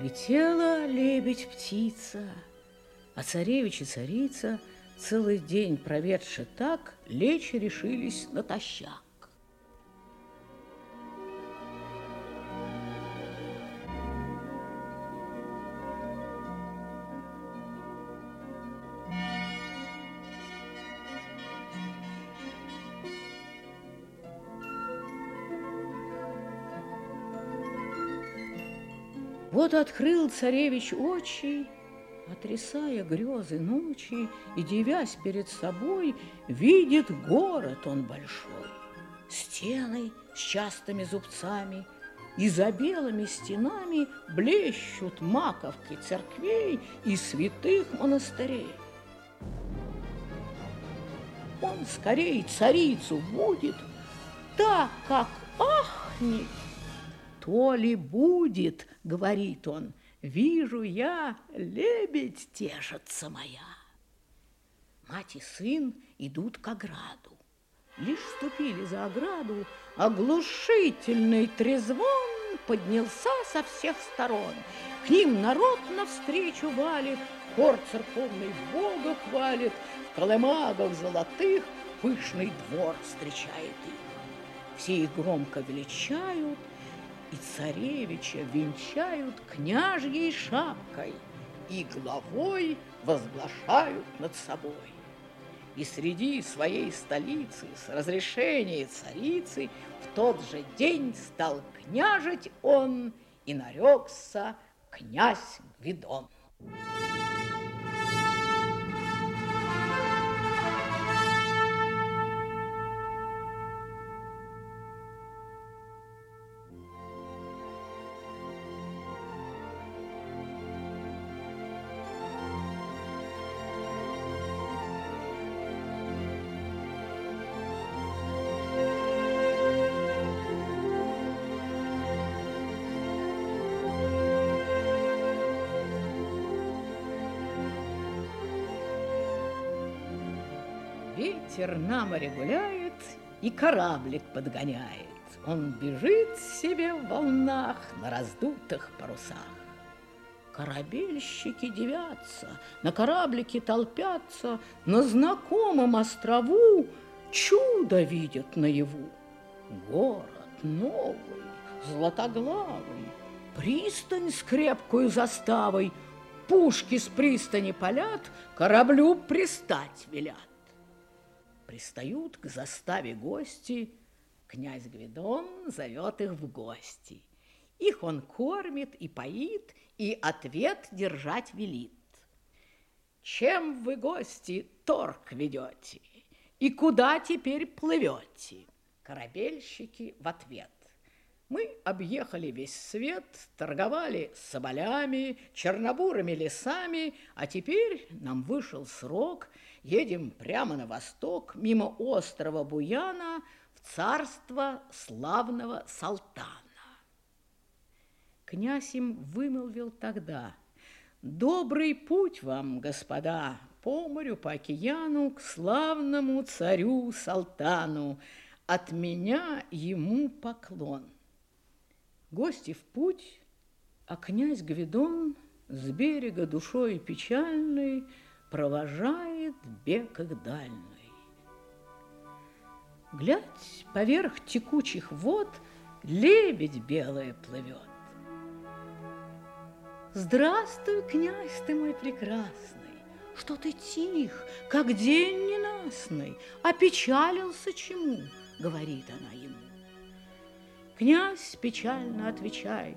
Улетела лебедь-птица, а царевич и царица, целый день проведши так, лечь решились натощак. Вот открыл царевич очи, Отрисая грезы ночи И, девясь перед собой, Видит город он большой. Стены с частыми зубцами И за белыми стенами Блещут маковки церквей И святых монастырей. Он скорей царицу будет, Так как ахнет, то ли будет, говорит он, вижу я, лебедь тешится моя. Мать и сын идут к ограду. Лишь ступили за ограду, оглушительный трезвон поднялся со всех сторон. К ним народ навстречу валит, хор церковный Бога хвалит, в колымагах золотых пышный двор встречает их. Все их громко величают, и царевича венчают княжьей шапкой и главой возглашают над собой. И среди своей столицы с разрешения царицы в тот же день стал княжить он и нарекся князь Гвидон. Ветер на море гуляет и кораблик подгоняет. Он бежит себе в волнах на раздутых парусах. Корабельщики девятся, на кораблике толпятся, На знакомом острову чудо видят наяву. Город новый, златоглавый, Пристань с крепкою заставой, Пушки с пристани палят, Кораблю пристать велят. Пристают к заставе гости, князь Гвидон зовет их в гости. Их он кормит и поит, и ответ держать велит. Чем вы, гости, торг ведете? И куда теперь плывете? Корабельщики в ответ. Мы объехали весь свет, торговали соболями, чернобурыми лесами, а теперь нам вышел срок – едем прямо на восток, мимо острова Буяна, в царство славного Салтана. Князь им вымолвил тогда, «Добрый путь вам, господа, по морю, по океану, к славному царю Салтану, от меня ему поклон». Гости в путь, а князь Гвидон с берега душой печальной провожает бег их дальний. Глядь, поверх текучих вод лебедь белая плывет. Здравствуй, князь ты мой прекрасный, что ты тих, как день ненастный, опечалился чему, говорит она ему. Князь печально отвечает,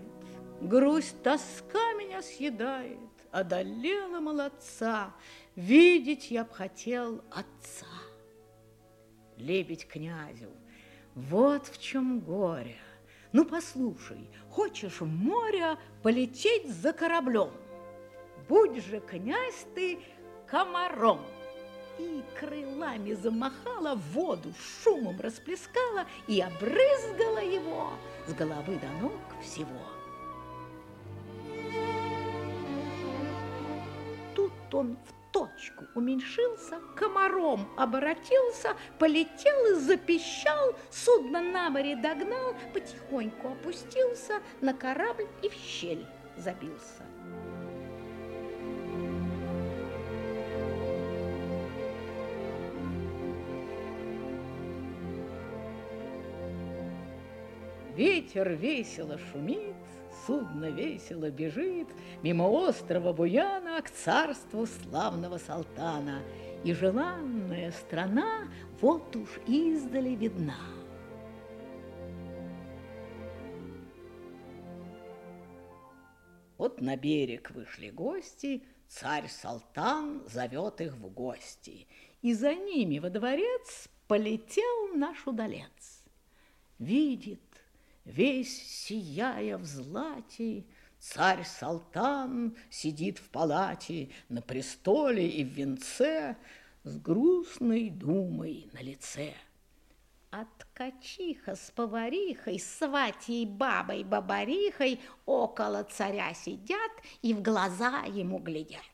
грусть, тоска меня съедает, одолела молодца, видеть я б хотел отца. Лебедь князю, вот в чем горе. Ну, послушай, хочешь в море полететь за кораблем? Будь же, князь, ты комаром. И крылами замахала, воду шумом расплескала и обрызгала его с головы до ног всего. Он в точку уменьшился, комаром оборотился, полетел и запищал, судно на море догнал, потихоньку опустился на корабль и в щель забился. Ветер весело шумит, судно весело бежит Мимо острова Буяна к царству славного Салтана, И желанная страна вот уж издали видна. Вот на берег вышли гости, царь Салтан зовет их в гости, и за ними во дворец полетел наш удалец. Видит, весь сияя в злате, Царь Салтан сидит в палате на престоле и в венце С грустной думой на лице. А ткачиха с поварихой, сватьей бабой бабарихой Около царя сидят и в глаза ему глядят.